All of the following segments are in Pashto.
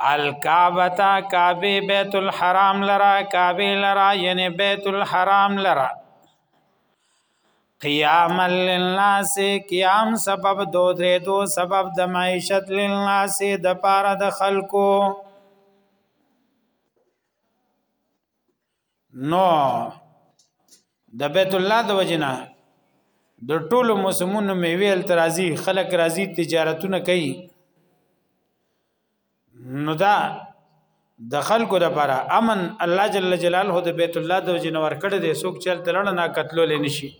الکعبه تا کعبه بیت الحرام لرا کعبه لرا یعنی بیت الحرام لرا قیام للناس قیام سبب دو درې دو سبب د معیشت للناس د پاره د خلکو نو د بیت الله د وجنه د ټولو موسمونو میوه تل راځي خلک راځي تجارتونه کوي نو دا د خلکو لپاره امن الله جل جلاله د بیت الله د وجنه ورکړ دې څوک چل تلړ نه قتل لنی شي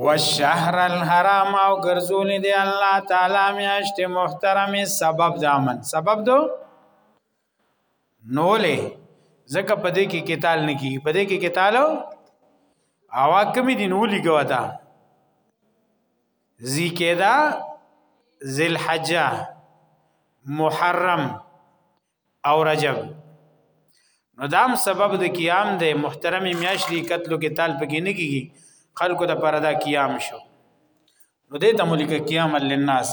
والشهر الحرام او ګرځولې دی الله تعالی میاشت محترم سبب دامن سبب دو نولې زکه پدې کې کتاب نه کی پدې کې کتاب او حکم دي نولې ګوتا ذکیدا ذل حجہ محرم او رجب نو دام سبب د قیام د محترم میاش دی قتلو کې تال پکې نه کیږي خلکو د پردا قیام شو نو دې ته ملک قیام للناس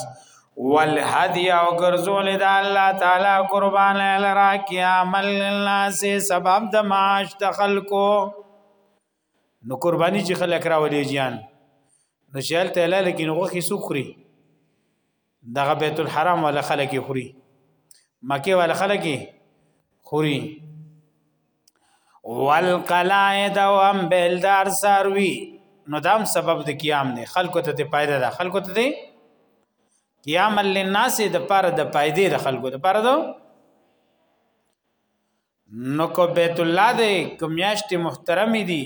والهدی او ګرځول د الله تعالی قربان لرا قیام للناس سبب د معاش د خلکو نو قرباني چې خلک راولي جان نو چې هلته حلال کې نو غوښې سخري دغه بیت الحرام ولا خلک خوري مکه ولا خلک خوري والقلائد وام بلدار ساروي نو دام سبب د قیام نه خلکو ته د پایده ده خلکو ته دی قیام للناس د پاره د پایده د خلکو د پاره ده نو کو بیت الله دی کو میاشت محترم دی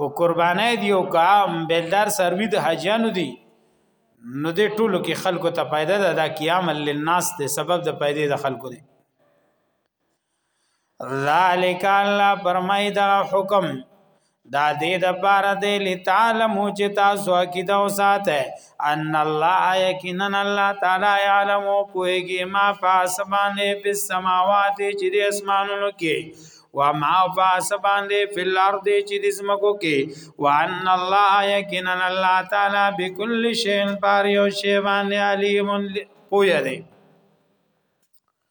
کو قربانه دی او کا بیلدار سروی د حاجیانو دی نو د ټولو کې خلکو ته پیدا ده دا قیام للناس دی سبب د پیدا د خلکو دی ذالک الله فرمای دا حکم دا دې د پاره دې لتعلمو چې تاسو عقیده او ساته ان الله یقینا الله تعالی علم او کوهږي ما فاسبانه په سماوات چې د اسمانونو کې و ما فاسبانه په الارض چې د زمکو کې وان الله یقینا الله تعالی بكل شیء بار یو شی باندې علیم پوی دی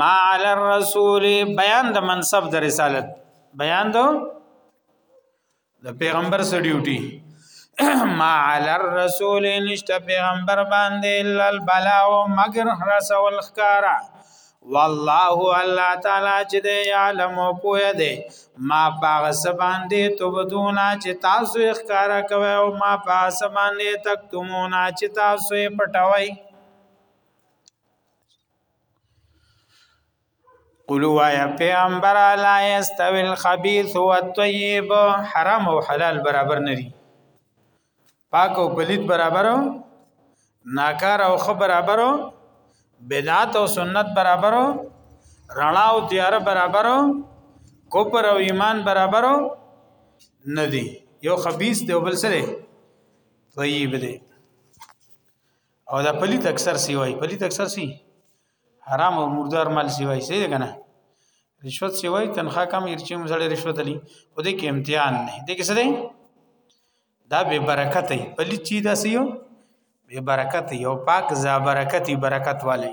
ما علی الرسول بیان د منصب د رسالت بیان دو د پیغمبر سره ډیوټي ما علی الرسول نشته پیغمبر باندې الا البلاء مگر رسول خکارا والله الله تعالی چې دی عالم او پوهه دی ما پاغه سبان دی تو بدونا چې تاسو ښکارا کوي او ما پاغه سبان دی تک تمونا چې تاسو پټوي قلوا یا پیغمبر لا یستوی الخبیث والطیب حرام او حلال برابر نه دي پاک او پلیت برابر ناکار او خ برابر بدعت او سنت برابر رڼا او تیار برابر کوپر او ایمان برابر نه دي یو خبيث دی بل سره طيب دی او دا پلیت اکثر سی وای پلیت اکثر سی حرام او مردار مال سی وای سی کنه رشوت سی وای تنخوا کم ارچې مزړې رشوت علی او دې کې امتحان نه دې کې څه دی دا به برکت دی پلیت چی دا سیو به برکت یو پاک ز برکت برکت والی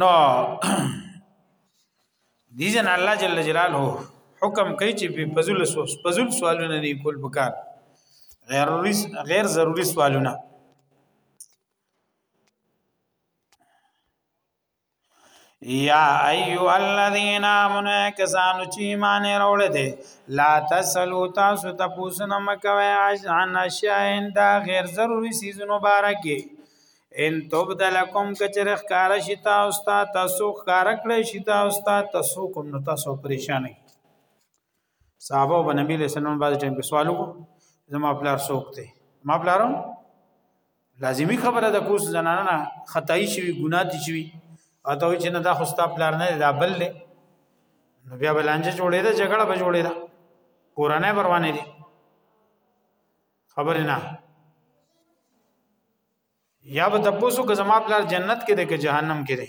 نو دي جن الله جل جلاله حکم کوي چې په فضل سوس فضل سوالونه نه کول پکار غیر غیر ضروری سوالونه یا ایو الذین آمنو کسانو چې ایمان راوړل دي لا تسلو تاسو ته پوسنه مکوي عن شین دا غیر ضروری سیزونو بارکه ان تبدلکم کچرخ کار شتا او ستا تاسو کار کړی شتا او ستا تاسو کوم نو تاسو پریشان کی صحابه او نبی له سلام باندې ټیم په سوالو کو زما پلار سوکته ما پلارم لازمی خبره ده کوس زنانه نه خدای شي ګناه دي شي اته چې نه دا خو ستا پلار نه دا بل له نو بیا بلانجه جوړې ده جګړه به جوړې ده کورانه پروانه دي خبر نه یا به تاسو که زما پلار جنت کې ده که جهنم کې ده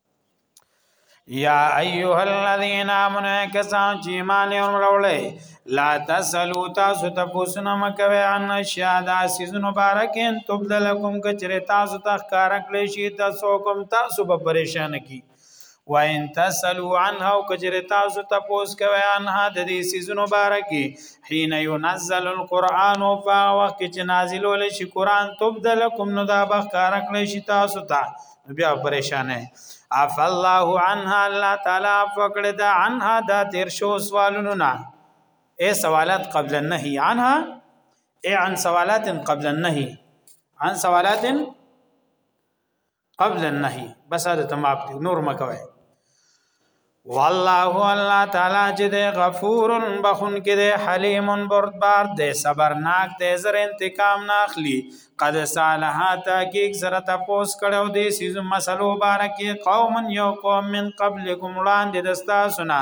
یا ایها الذین آمنوا کسان چې ایمان یې وروړي لا تسلو تاسو ته پوښتنه مکوي ان شادا سيزن مبارک ان تبدلکم کچره تاسو ته ښکار کړی شي تاسو کوم تاسو به پریشان کی وان تسلو عنها کچره تاسو ته پوس کوي انها د دې سيزن مبارکي حين ينزل القران او په وخت کې چې نازل ول شي قران تبدلکم نو دا به ښکار کړی شي تاسو ته بیا پریشانه اف الله عنها الله تعالی فقړ دا عنها دا تیر شو سوالونو نه اے سوالات قبل النهي عنها اے عن سوالات قبل النهي عن سوالات قبل النهي بس دا تمام نور مکوي والله الله تعالی چې د غفور بخون کې د حلیم بردبار د صبرناک د زر انتقام ناخلی قد صالحا تحقیق سره تپوس کړو د سیز مسلو بارکه قوم یو قوم من قبلکم وړاندې دستا سنا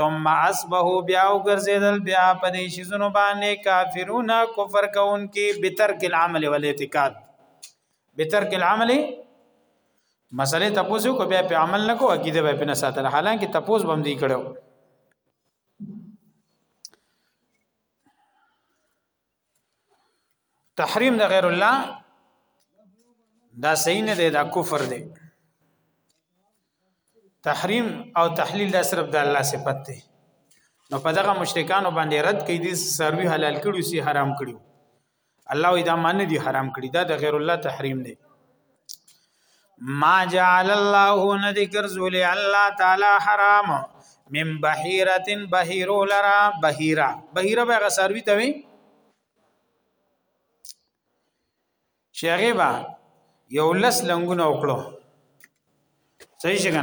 ثم اصبحوا بیا وګرځیدل بیا په دې شیزونو باندې کافرون کفر کوونکي بترک العمل والاعتقاد بترک العمل مسلې تاسو کو بیا په عمل نه کو عقیده به پنه ساتل حالانکه تاسو بم دی کړو تحریم د غیر الله دا صحیح نه دی دا کفر دی تحریم او تحلیل دا صرف د الله صفت دی نو په دغه مشرکانو باندې رد کړي دي سروي حلال کړي سي حرام کړي الله وی دا معنی دی حرام کړی دا د غیر الله تحریم دی ما جعل الله ندی کرزول الله تعالی حرام من بحیرت بحیرو لرا بحیرا بحیرا به غسروی ته وی شیغه با یو لس لنګونه وکړو صحیح څنګه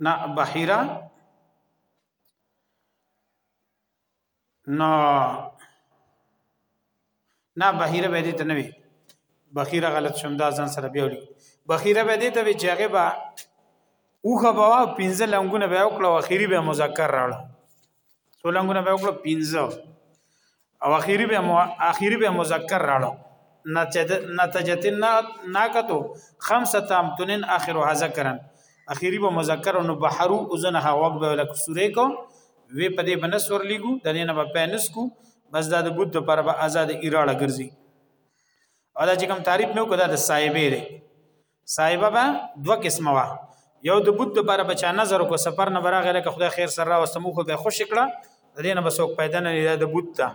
نه بحیره نو نه بحیره به دې ته نه وي بخیره غلط شوم دا ځان سره بیا وړي بخیره به دې ته وي چې هغه به اوخه بوا پنځه لنګونه به وکړو اخیری به مذکر راړو څو لنګونه به وکړو 15 او اخیری به مو اخیری به مذکر راړو نتجت ناکتو خمسه تام تنن اخرها ذکرن اخیری به مذکر نو بحرو اذنه وقت به لک سوره کو وی په دې بنس ور لګو د دینه په پینس کو بس دا د بود پر به آزاد ایراړه ګرځي او دا چې کوم تعریف نو کو دا د صاحبې دی صاحب به دوه قسمه وا یو د بوت د بار بچا نظر کو سفر نه براغه لکه خدای خیر سره واستمو خو به خوش کړه دینه بس وک پیدا نه د بوت ته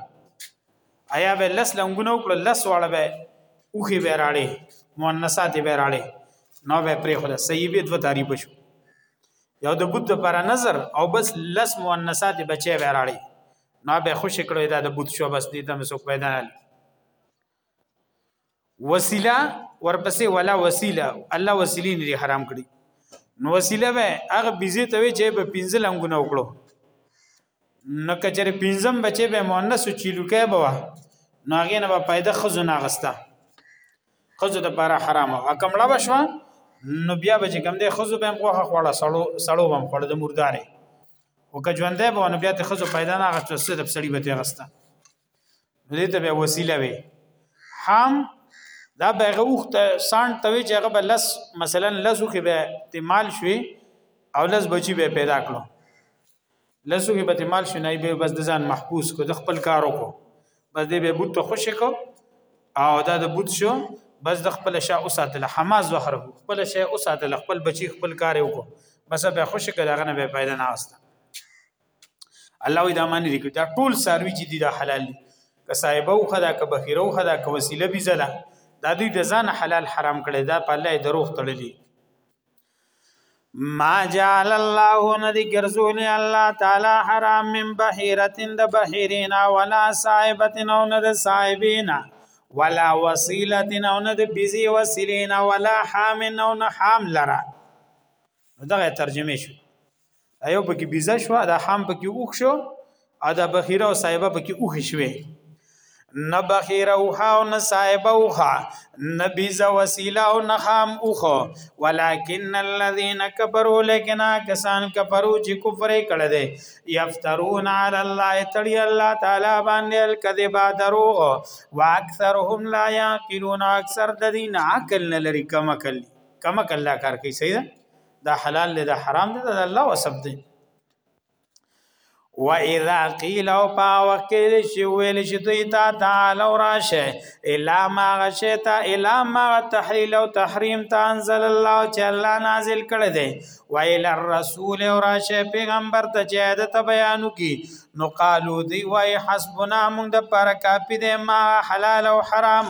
آیا به لس لنګونه وکړه لس واړه به اوخي به راړي مؤنثات به راړي نو به پرې خدا صحیح به دوه تعریف شو یو د بوت پر نظر او بس لس مؤنثات بچي به راړي نو به خوش کړو دا د بوت شو بس دې ته مسو پیدا نه وسیله ورپسې ولا وسیله الله وسیلی نه حرام کړی نو وسیله به هغه بيزي ته وي چې په پنځل انګونه وکړو نو کچره پنځم بچي به مؤنث چیلوکه بوا نو هغه نه به پیدا خزو نه غستا خزو د پاره حرام او کمړه بشوا نو بیا به کوم دې خزو به غوخه خوړه سړو سړو بم خوړه د مردارې او که ژوندې به نو بیا ته خزو پیدا نه غستا سره سړی به ته غستا دې ته به وسیله وي حام دا بهغه وخت سان توي چې هغه بلس مثلا لزو کې به استعمال شوي او لز بچي به پیدا کړو لزو کې به استعمال شي نه به بس د ځان محبوس کو د خپل کارو کو بس دې به بوت ته خوشی کو او دا د بوت شو بس د خپل شا او ساتل حماس وخره خپل شا او ساتل خپل بچي خپل کار وکړو بس به خوشی کړه غنه به پیدا نه واسطه الله وی دا معنی لیکل دا ټول ساروی چې دي دا حلال دي که صاحب او خدا که بخیره او خدا که وسیله بي زده دا دوی د ځان حلال حرام کړي دا په الله دروغ تړلي ما جعل الله ندی ګرځولی الله تعالی حرام من بحیرتن د بحیرینا ولا صاحبتن او ند صاحبینا ولا وسیلتن او ند بزی وسیلینا ولا حامن او نه حام لرا دغه ترجمه شو ایو پکې بیزه شو دا حام پکې اوخ شو ا دا بخیره او صاحبہ پکې اوخ شوه نه بخیره او ها او نه صاحبہ او ها نه بیزه وسیله او نه حام اوخ ولکن الذين كفروا لكن کسان کفرو چې کفر کړه دي یفترون علی الله تړي الله تعالی باندې الکذب دروغ واکثرهم لا يعقلون اکثر د دین عقل نه لري کما کلی کما کلا کار کوي صحیح ده دا حلال دی دا حرام دی دا الله وسب دی و اذا قیل او پا وکیل شی ویل شی دوی تا تعالی راشه الا ما غشتا الا ما تحلیل او تحریم تا انزل الله چې الله نازل کړی دی و ال الرسول او راشه پیغمبر ته چې د بیانو کی نو قالو دی وای حسبنا موږ د پر کافی دی ما حلال او حرام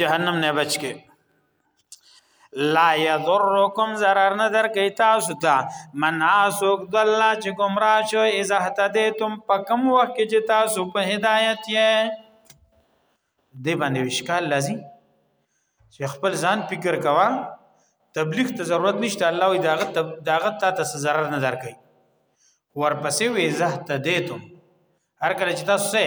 جهنم نه بچ کې لا یضرکم zarar نه در کوي تاسو ته من اسوک د الله چې گمراه شو اذا هتدیتم پکم وخت چې تاسو په هدایت یې دی باندې وشکال لذي چې خپل ځان فکر کوا تبلیغ ته ضرورت نشته الله وي داغه داغه ته تاسو zarar نه در کوي ورپسې وې زه هتدیتم هر کله چې تاسو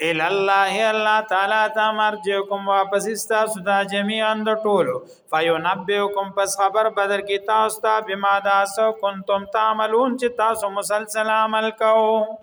ال الله الله تعالی ته مرجعکم واپس تاسو ته جميعا د ټولو فینبئکم پس خبر بدر کی تاسو ته بما دا سو کنتم تعملون چې تاسو مسلسل عمل کوئ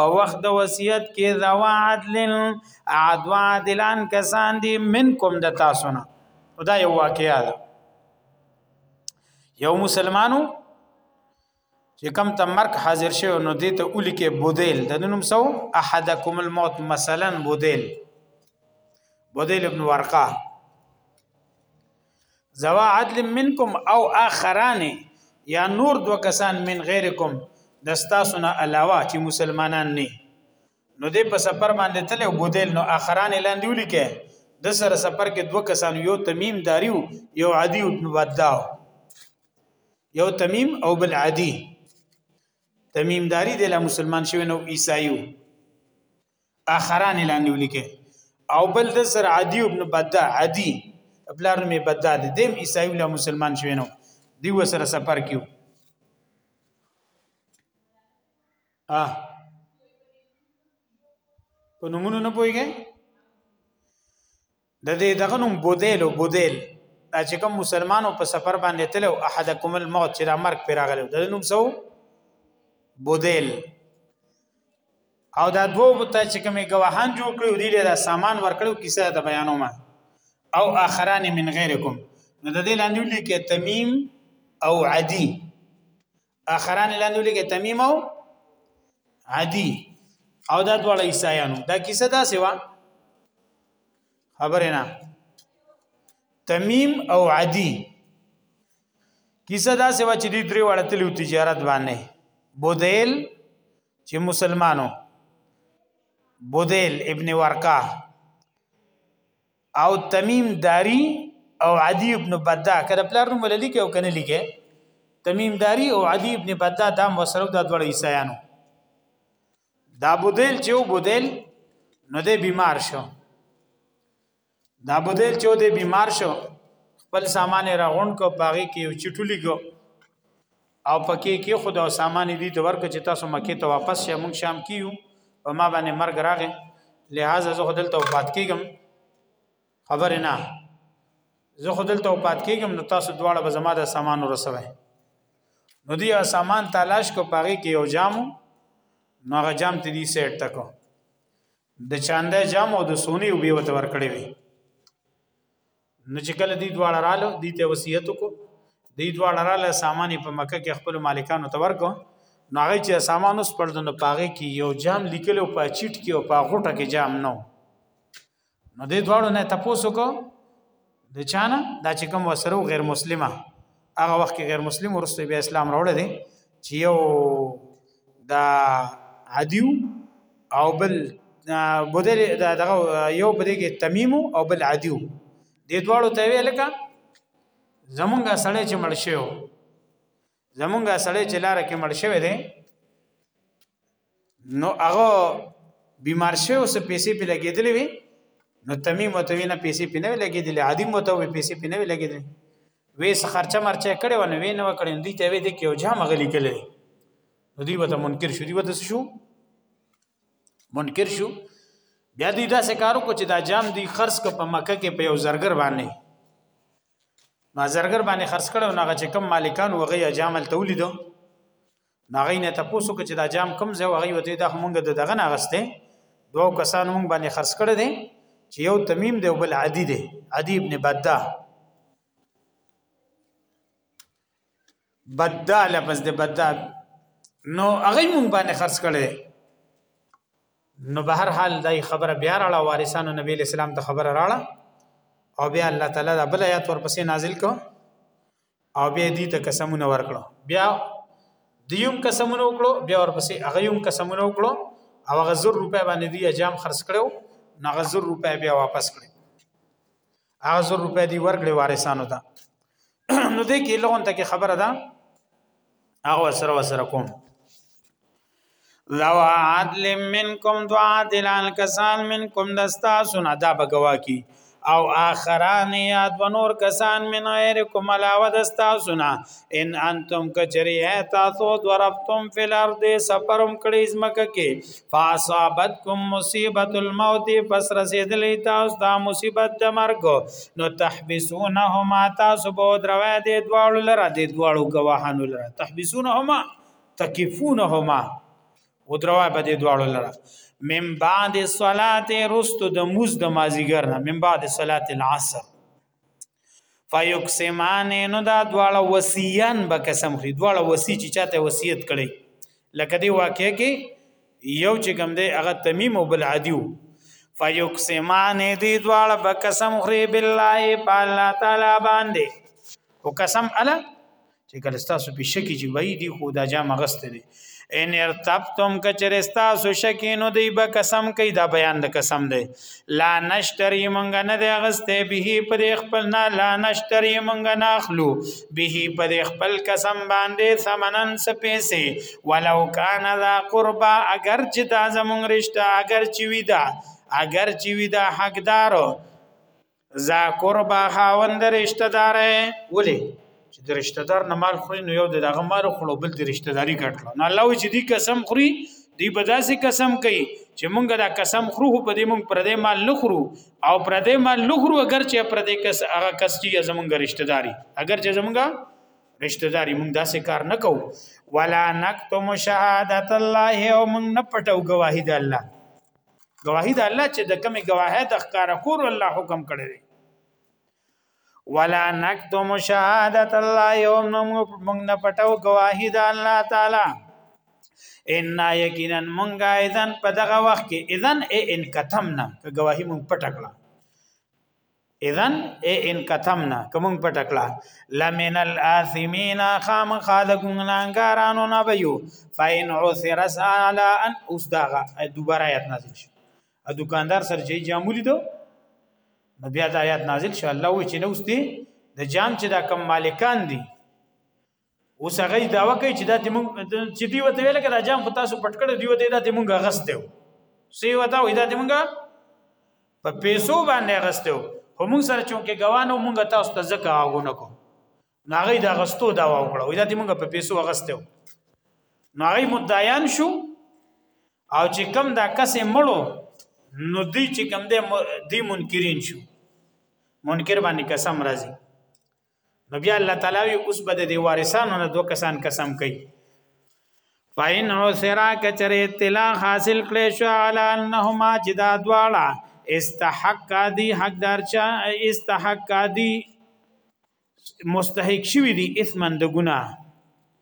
په وخت د وصیت کې ذوا عدل عدوا عدلان کسان دي منکم د تاسو نه دا یو واقعیا ده یو مسلمانو چې کم ته مرګ حاضر شوی نو دې ته اولی کې بودیل د نوم سو احدکم الموت مثلا بودیل بودیل ابن ورقه زوا عدل منکم او اخران یا نور دو کسان من غیرکم دستاسونه علاوه چې مسلمانان نه نو دې په سفر باندې تل او بودل نو اخران لاندې ولیکه د سره سفر کې دو کسان یو تمیم داریو یو عادی او بداو یو تمیم او بل عادی تمیم داری د مسلمان شوی نو عیسایو اخران لاندې ولیکه او بل د سر عدی ابن بدا عدی بلار نومې بدا د دیم عیسائی ولا مسلمان شوی نو دی وسره سفر کیو ا په نمونه نه پويږي د دې دغه نوم بودیل او بودیل دا چې کوم مسلمانو په سفر باندې تل او احدکم الموت چې دا مرګ پر راغلو د نوم سو بودیل او دا دوه بوته چې کومې گواهان جوړ کړو دی له سامان ورکړو کیسه د بیانو ما او اخران من غیرکم نو د دې لاندې لیکه تمیم او عدی اخران لاندې لګي تمیم او عادی او دا ډول عیسایانو دا کیسه دا سیوا خبره نه تمیم او عادی کیسه دا سیوا چې دوی درې وړه تلو تجارت باندې بودیل چې مسلمانو بودیل ابن ورقه او تمیم داری او عدی ابن بدا کله پلار نوم وللی کې او کنه لیکه تمیم داری او عدی ابن بدا دا مسرو دا دوړ عیسایانو دا بودیل چې بودیل نو دې بیمار شو دا بودیل چې دې بیمار شو خپل سامان راغون کو باغی کې چټولی کو او پکې کې خود او سامان دي ته ورکه چې تاسو مکه ته واپس شې مونږ شام کیو په ما باندې مرګ راغې لہذا زه خدل ته وفات کیږم خبر نه زه خدل ته وفات کیږم نو تاسو دواړه به زما د سامان ورسوي نو دی سامان تلاش کو پاغي کې یو جامو نو هغه جام ته دي سیټ تکو د چاندې جام او د سونی وبې وته ور کړې وي نو چې کله دی دواړه رااله دی ته وصیت کو دی دواړه رااله سامان په مکه کې خپل مالکانو ته ورکو نو هغه چې سامان اوس پر دنه پاغه کې یو جام لیکل او پاچیټ کې او پاغوټه کې جام نو نو دی دواړو نه تاسو کو د چانه دا چې کوم وسرو غیر مسلمه هغه وخت کې غیر مسلم ورسته بیا اسلام راوړل دي چې یو دا عدیو او بل بدل دغه یو بده کې تمیم او بل عدیو د دوړو ته ویل کا زمونږه سړی چې مړ شو زمونږه سړی چې لار کې مړ شوی دی نو هغه بیمار شوی او څه پیسې په لګېدلې وي نو تمیم متوی نه پیسې په نه لګېدلې عادي متوی پیسې په نه لګېدلې وې څه خرچه مرچه کړي ونه وې نه وکړي دوی ته وې د کې او جام غلي کړي نو دوی وته منکر شو دوی وته شو منکر شو بیا دوی دا سکارو کو چې دا جام دوی خرڅ ک په مکه کې په یو زرګر باندې ما زرګر باندې خرڅ کړو نو هغه چې کم مالکان وغه یا جامل تولیدو ناغې نه تاسو کې چې دا جام کم ځای وغي وته دا همغه د دغه نه غسته دوه کسان مونږ باندې خرڅ کړي دي چې یو تمیم دی او بل عدی دی عدی ابن بدا بدا لفظ دی بدا نو هغه مونږ باندې خرڅ کړي نو به هر حال دای خبره بیا راړه وارثانو نبی اسلام ته خبره راړه او بیا الله تعالی د بل آیات ورپسې نازل کو او بیا دوی ته قسمونه ورکړو بیا دیوم قسمونه وکړو بیا ورپسې هغه یوم قسمونه وکړو او هغه زر روپۍ باندې دی اجام خرڅ کړو نو هغه زر روپۍ بیا واپس کړو هغه زر روپۍ دی ورکړي وارثانو ته نو دې کې لغون ته کې خبره ده هغه سره وسره کوم لو عدل منکم دو عدلان کسان منکم دستا سنا دا بگوا کی او آخران یا دو نور کسان من غیرکم علاوه دستا سنا ان انتم کچری تاسو ضربتم فی الارض سفرم کړی زمکه کې فاصابتکم مصیبت الموت پس رسیدلی تاسو دا مصیبت د مرګ نو تحبسونهما تاسو به دروي د دواړو لره د دواړو گواهانو لره تحبسونهما تکفونهما ودروا به دې دواړو لره من بعد صلات رست د موز د مازیګر نه من بعد صلات العصر فیقسمان نو دا دواړه وصیان به قسم خوري دواړه وصی چې چاته وصیت کړي لکه دی واقع کې یو چې کوم دی هغه تمیم او بل عدیو فیقسمان دی دواړه به قسم خوري بالله بالله تعالی باندې او قسم الا چې کله تاسو په شکی چې وای دی خو دا جام غست دی ان ارتبتم کچره تاسو شکی نو دی به قسم کوي دا بیان د قسم دی لا نشتری مونږ نه دی غسته به پر خپل نه لا نشتری مونږ نه اخلو به پر خپل قسم باندې ثمنن سپېسه ولو کان ذا قربا اگر چې دا زمونږ رشتہ اگر چې وی دا اگر چې وی دا حقدارو ذا قربا خاوند رشتہ دار ولی چې د رشتہ دار نه مال خوري نو یو د دغه مال خړو بل د رشتہ داری کټلو نه الله چې دی قسم خوري دی بداسي قسم کوي چې مونږ دا قسم خورو په دې مونږ پر دې مال لخرو او پر دې مال لخرو اگر چې پر دې کس هغه کس چې زمونږ رشتہ داری اگر چې زمونږ رشتہ داری مونږ داسې کار نه کوو ولا نکتم شهادت الله او مونږ نه پټو گواهی د الله گواهی د الله چې د کمی گواهه د ښکارا کول الله حکم کړی دی ولا نکتم شهادت الله یوم موږ نه پټو گواهی د الله تعالی ان یقینا مونږه اذن په دغه وخت کې اذن ان کتمنا که گواهی مونږ پټ کړه اذن اے ان کتمنا کوم پټکلا لمن الاثمین خام خاد ګناګارانو نه بيو فین عثر على ان اوس دا دوباره آیات نازل شو ا دکاندار سره چې جامولی دو نو بیا دا آیات نازل شو الله و چې نو اوس دی د جام چې دا کم مالکان دي اوس هغه داوا کوي چې دا د مونږ چې دی وته ویل کړه جام خو تاسو پټ کړو دی وته دا د مونږ غستو سی وته وې دا د مونږ په پیسو باندې غستو خو مونږ سره چونکه ګوانو مونږ تاسو ته زکه آغونه کو ناغي دا غستو دا وکړو دا د مونږ په پیسو غستو ناغي مدعیان شو او چې کم دا کسې مړو نو دی چې کم دی دی منکرین شو منکر باندې قسم راځي نو بیا الله تعالی وی اوس بد دی وارثانو نه دوه کسان قسم کوي فاین او سرا کچره اطلاع حاصل کړي شو علی انهما جدا دواړه استحق دی حقدار چا استحق دی مستحق شوی دی اسمن د ګناه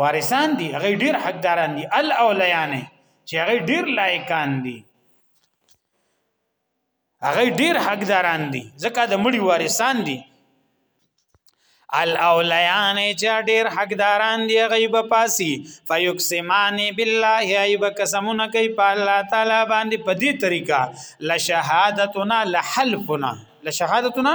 وارثان دي هغه ډیر حقداران دي ال اولیان چې هغه ډیر لایکان دي هغه ډیر حقداران دي ځکه د مړي وارثان دي الاولیان چا ډیر حقداران دی غیب پاسی فیقسمان بالله ایب قسمونه کوي په الله تعالی باندې په دې طریقه لشهادتنا لحلفنا لشهادتنا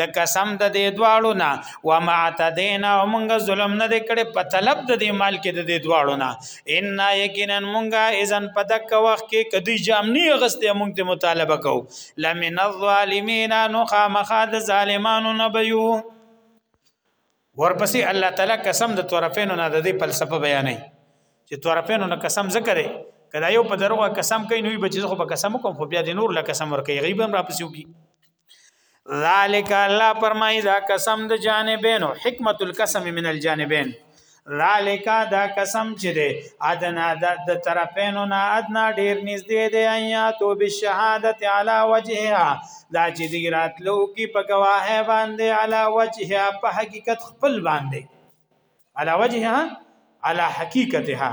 د قسم د دې دواړو نه و ما اعتدینا او مونږ ظلم نه کړي په طلب د دې مال کې د دې دواړو نه ان یقینا مونږه اذن په دک وخت کې کدی جامنی غسته مونږ ته مطالبه کو لمن الظالمین نو خامخا د ظالمانو نه بيو ورپسې الله تعالی قسم د طرفینو نه د دې فلسفه بیانې چې طرفینو نه قسم ذکر کړي کله یو په دروغه قسم کوي نو به چې خو په قسم کوم خو بیا د نور له قسم ور کوي غیبم را پسیو کی ذالک الله فرمای دا قسم د جانبین او حکمت القسم من الجانبین ذالک دا قسم چې دی ادنا د طرفینو نه ادنا ډیر نږدې دی ایاتو بالشهادت علی وجهها دا چې دی راتلو کې په گواه باندې علی وجهها په حقیقت خپل باندې علی وجهها علی حقیقتها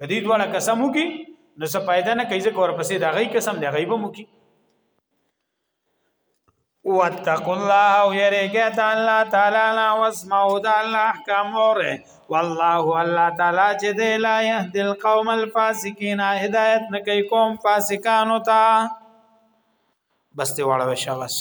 کدی دواړه قسم وکي نو څه فائدہ نه کوي ځکه ورپسې دا غي قسم دی غیب مو کی واتقوا الله او یریګه د الله تعالی نه واسمعوا د الله احکام اوره والله الله تعالی چې دی لا يهدي القوم الفاسقين هدایت نه کوي قوم فاسقانو ته بس ته واړه شاباس